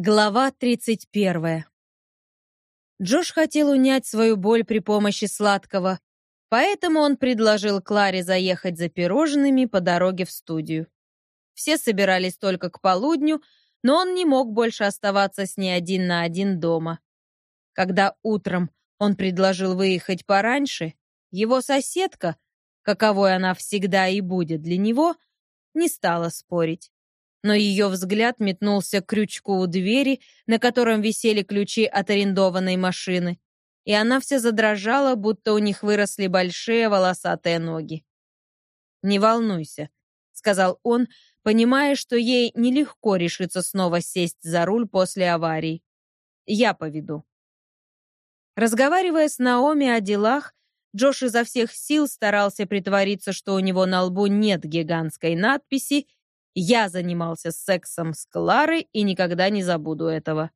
Глава 31. Джош хотел унять свою боль при помощи сладкого, поэтому он предложил Кларе заехать за пирожными по дороге в студию. Все собирались только к полудню, но он не мог больше оставаться с ней один на один дома. Когда утром он предложил выехать пораньше, его соседка, каковой она всегда и будет для него, не стала спорить но ее взгляд метнулся к крючку у двери, на котором висели ключи от арендованной машины, и она вся задрожала, будто у них выросли большие волосатые ноги. «Не волнуйся», — сказал он, понимая, что ей нелегко решиться снова сесть за руль после аварии. «Я поведу». Разговаривая с Наоми о делах, Джош изо всех сил старался притвориться, что у него на лбу нет гигантской надписи я занимался сексом с Кларой и никогда не забуду этого.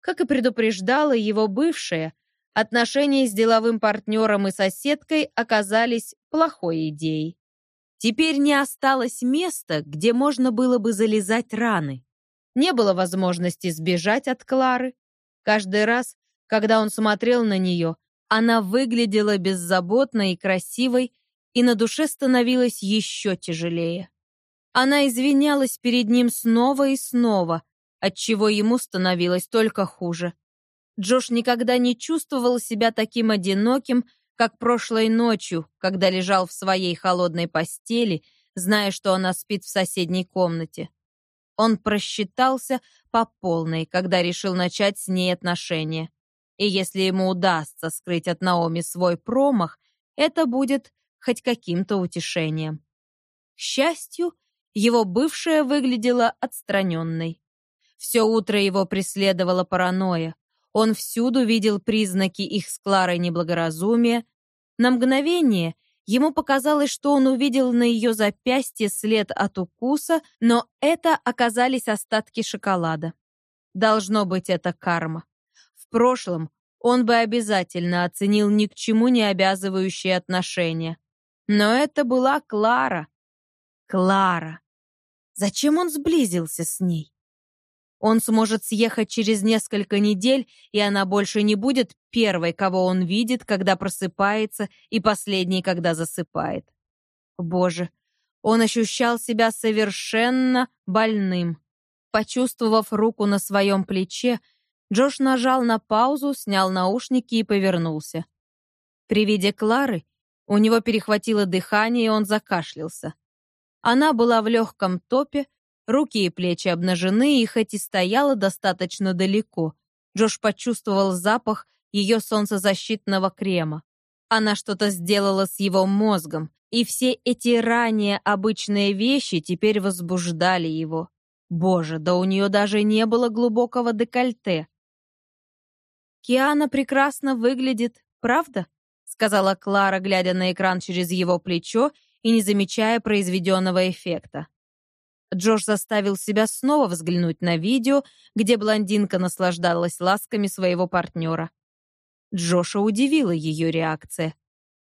Как и предупреждала его бывшая, отношения с деловым партнером и соседкой оказались плохой идеей. Теперь не осталось места, где можно было бы залезать раны. Не было возможности сбежать от Клары. Каждый раз, когда он смотрел на нее, она выглядела беззаботной и красивой, и на душе становилось еще тяжелее. Она извинялась перед ним снова и снова, отчего ему становилось только хуже. Джош никогда не чувствовал себя таким одиноким, как прошлой ночью, когда лежал в своей холодной постели, зная, что она спит в соседней комнате. Он просчитался по полной, когда решил начать с ней отношения. И если ему удастся скрыть от Наоми свой промах, это будет хоть каким-то утешением. К счастью, его бывшая выглядела отстраненной. Все утро его преследовала паранойя. Он всюду видел признаки их с Кларой неблагоразумия. На мгновение ему показалось, что он увидел на ее запястье след от укуса, но это оказались остатки шоколада. Должно быть, это карма. В прошлом он бы обязательно оценил ни к чему не обязывающие отношения. Но это была Клара. Клара. Зачем он сблизился с ней? Он сможет съехать через несколько недель, и она больше не будет первой, кого он видит, когда просыпается, и последней, когда засыпает. Боже, он ощущал себя совершенно больным. Почувствовав руку на своем плече, Джош нажал на паузу, снял наушники и повернулся. При виде Клары у него перехватило дыхание, и он закашлялся. Она была в легком топе, руки и плечи обнажены, и хоть и стояла достаточно далеко, Джош почувствовал запах ее солнцезащитного крема. Она что-то сделала с его мозгом, и все эти ранее обычные вещи теперь возбуждали его. Боже, да у нее даже не было глубокого декольте. «Киана прекрасно выглядит, правда?» — сказала Клара, глядя на экран через его плечо и не замечая произведенного эффекта. Джош заставил себя снова взглянуть на видео, где блондинка наслаждалась ласками своего партнера. Джоша удивила ее реакция.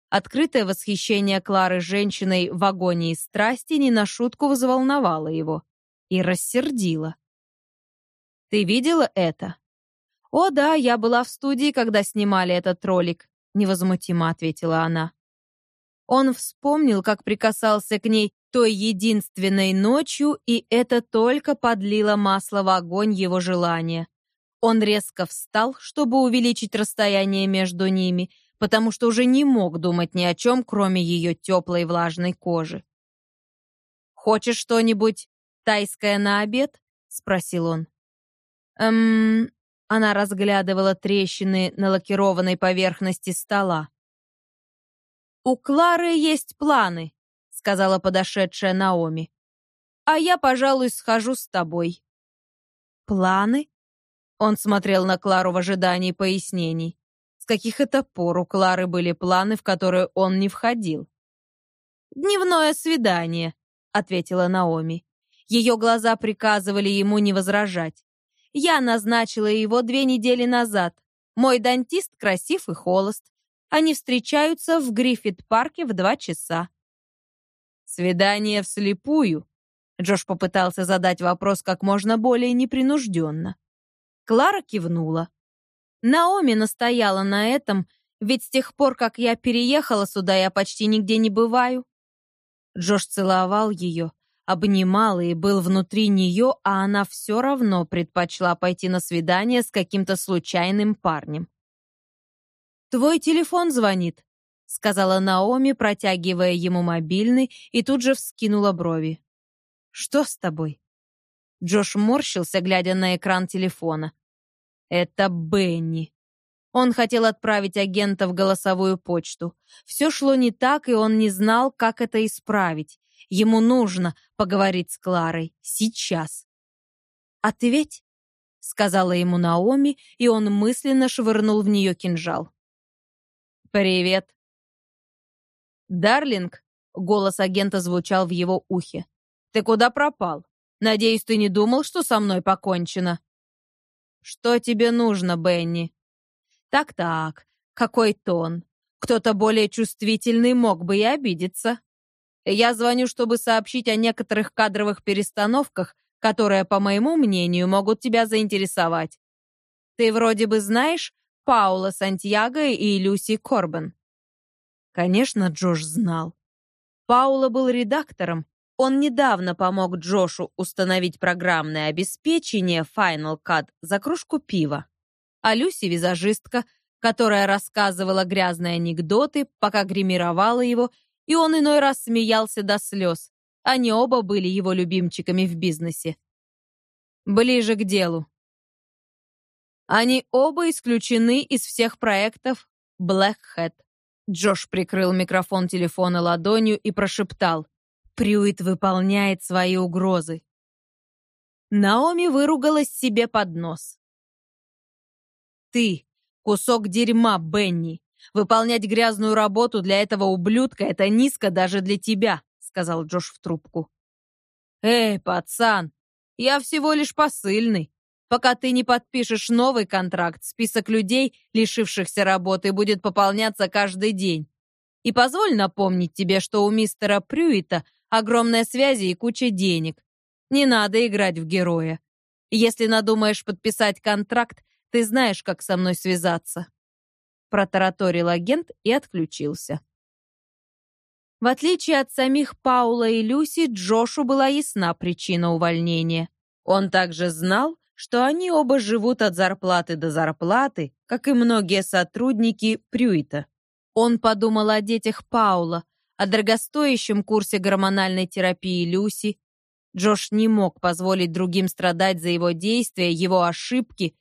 Открытое восхищение Клары женщиной в агонии страсти не на шутку взволновало его и рассердило. «Ты видела это?» «О да, я была в студии, когда снимали этот ролик», — невозмутимо ответила она. Он вспомнил, как прикасался к ней той единственной ночью, и это только подлило масло в огонь его желания. Он резко встал, чтобы увеличить расстояние между ними, потому что уже не мог думать ни о чем, кроме ее теплой влажной кожи. «Хочешь что-нибудь тайское на обед?» — спросил он. «Эм...» Она разглядывала трещины на лакированной поверхности стола. «У Клары есть планы», — сказала подошедшая Наоми. «А я, пожалуй, схожу с тобой». «Планы?» Он смотрел на Клару в ожидании пояснений. С каких это пор у Клары были планы, в которые он не входил? «Дневное свидание», — ответила Наоми. Ее глаза приказывали ему не возражать. «Я назначила его две недели назад. Мой дантист красив и холост. Они встречаются в Гриффит-парке в два часа. «Свидание вслепую», Джош попытался задать вопрос как можно более непринужденно. Клара кивнула. Наоми настояла на этом, ведь с тех пор, как я переехала сюда, я почти нигде не бываю. Джош целовал ее, обнимал и был внутри нее, а она все равно предпочла пойти на свидание с каким-то случайным парнем. «Твой телефон звонит», — сказала Наоми, протягивая ему мобильный, и тут же вскинула брови. «Что с тобой?» Джош морщился, глядя на экран телефона. «Это Бенни». Он хотел отправить агента в голосовую почту. Все шло не так, и он не знал, как это исправить. Ему нужно поговорить с Кларой. Сейчас. «Ответь», — сказала ему Наоми, и он мысленно швырнул в нее кинжал. «Привет». «Дарлинг», — голос агента звучал в его ухе. «Ты куда пропал? Надеюсь, ты не думал, что со мной покончено?» «Что тебе нужно, Бенни?» Так-так, какой тон. Кто-то более чувствительный мог бы и обидеться. Я звоню, чтобы сообщить о некоторых кадровых перестановках, которые, по моему мнению, могут тебя заинтересовать. Ты вроде бы знаешь Паула Сантьяго и Люси Корбен. Конечно, Джош знал. Паула был редактором. Он недавно помог Джошу установить программное обеспечение Final Cut за кружку пива а Люси — визажистка, которая рассказывала грязные анекдоты, пока гримировала его, и он иной раз смеялся до слез. Они оба были его любимчиками в бизнесе. Ближе к делу. Они оба исключены из всех проектов Black Hat. Джош прикрыл микрофон телефона ладонью и прошептал. Прюит выполняет свои угрозы. Наоми выругалась себе под нос. Ты — кусок дерьма, Бенни. Выполнять грязную работу для этого ублюдка — это низко даже для тебя», — сказал Джош в трубку. «Эй, пацан, я всего лишь посыльный. Пока ты не подпишешь новый контракт, список людей, лишившихся работы, будет пополняться каждый день. И позволь напомнить тебе, что у мистера Прюита огромная связи и куча денег. Не надо играть в героя. Если надумаешь подписать контракт, ты знаешь, как со мной связаться». Протараторил агент и отключился. В отличие от самих Паула и Люси, Джошу была ясна причина увольнения. Он также знал, что они оба живут от зарплаты до зарплаты, как и многие сотрудники Прюита. Он подумал о детях Паула, о дорогостоящем курсе гормональной терапии Люси. Джош не мог позволить другим страдать за его действия, его ошибки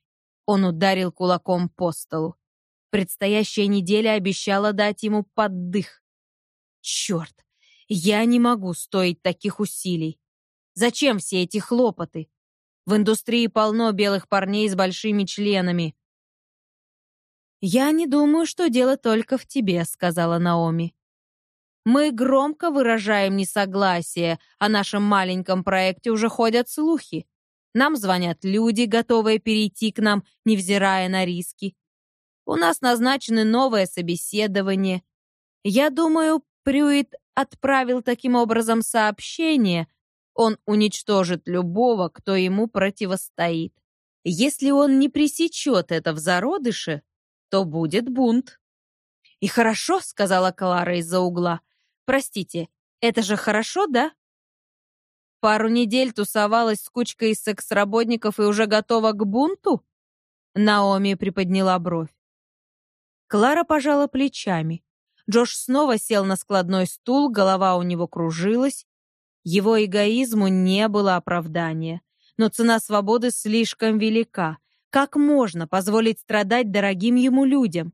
он ударил кулаком по столу. Предстоящая неделя обещала дать ему поддых. Черт, я не могу стоить таких усилий. Зачем все эти хлопоты? В индустрии полно белых парней с большими членами. «Я не думаю, что дело только в тебе», — сказала Наоми. «Мы громко выражаем несогласие, о нашем маленьком проекте уже ходят слухи. Нам звонят люди, готовые перейти к нам, невзирая на риски. У нас назначены новое собеседование. Я думаю, Прюит отправил таким образом сообщение. Он уничтожит любого, кто ему противостоит. Если он не пресечет это в зародыше, то будет бунт. «И хорошо», — сказала Клара из-за угла. «Простите, это же хорошо, да?» Пару недель тусовалась с кучкой секс-работников и уже готова к бунту? Наоми приподняла бровь. Клара пожала плечами. Джош снова сел на складной стул, голова у него кружилась. Его эгоизму не было оправдания. Но цена свободы слишком велика. Как можно позволить страдать дорогим ему людям?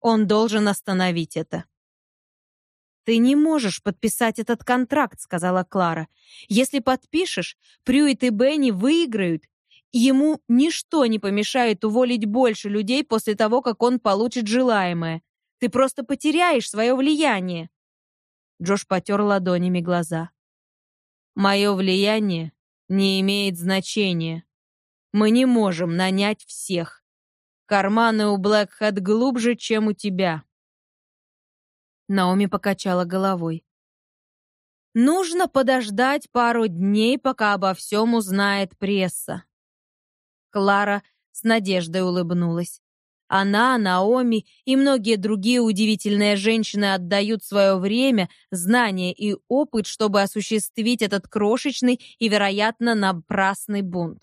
Он должен остановить это. «Ты не можешь подписать этот контракт», — сказала Клара. «Если подпишешь, Прюит и Бенни выиграют. Ему ничто не помешает уволить больше людей после того, как он получит желаемое. Ты просто потеряешь свое влияние». Джош потер ладонями глаза. «Мое влияние не имеет значения. Мы не можем нанять всех. Карманы у Блэкхэт глубже, чем у тебя. Наоми покачала головой. Нужно подождать пару дней, пока обо всем узнает пресса. Клара с надеждой улыбнулась. Она, Наоми и многие другие удивительные женщины отдают свое время, знания и опыт, чтобы осуществить этот крошечный и, вероятно, напрасный бунт.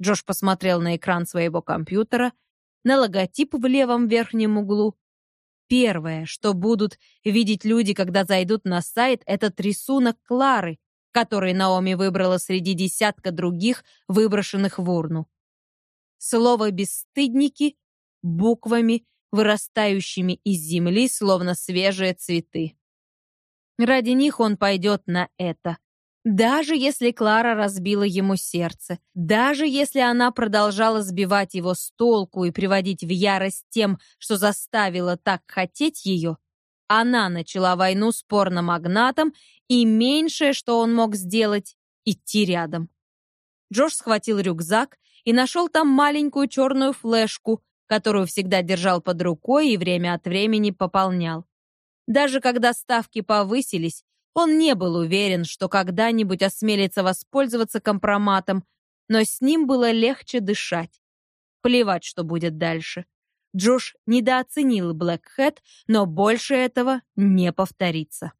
Джош посмотрел на экран своего компьютера, на логотип в левом верхнем углу. Первое, что будут видеть люди, когда зайдут на сайт, это рисунок Клары, который Наоми выбрала среди десятка других, выброшенных в урну. Слово «бесстыдники» буквами, вырастающими из земли, словно свежие цветы. Ради них он пойдет на это. Даже если Клара разбила ему сердце, даже если она продолжала сбивать его с толку и приводить в ярость тем, что заставила так хотеть ее, она начала войну с порномагнатом, и меньшее, что он мог сделать, идти рядом. Джош схватил рюкзак и нашел там маленькую черную флешку, которую всегда держал под рукой и время от времени пополнял. Даже когда ставки повысились, он не был уверен, что когда-нибудь осмелится воспользоваться компроматом, но с ним было легче дышать. Плевать, что будет дальше. Джош недооценил Блэкхэт, но больше этого не повторится.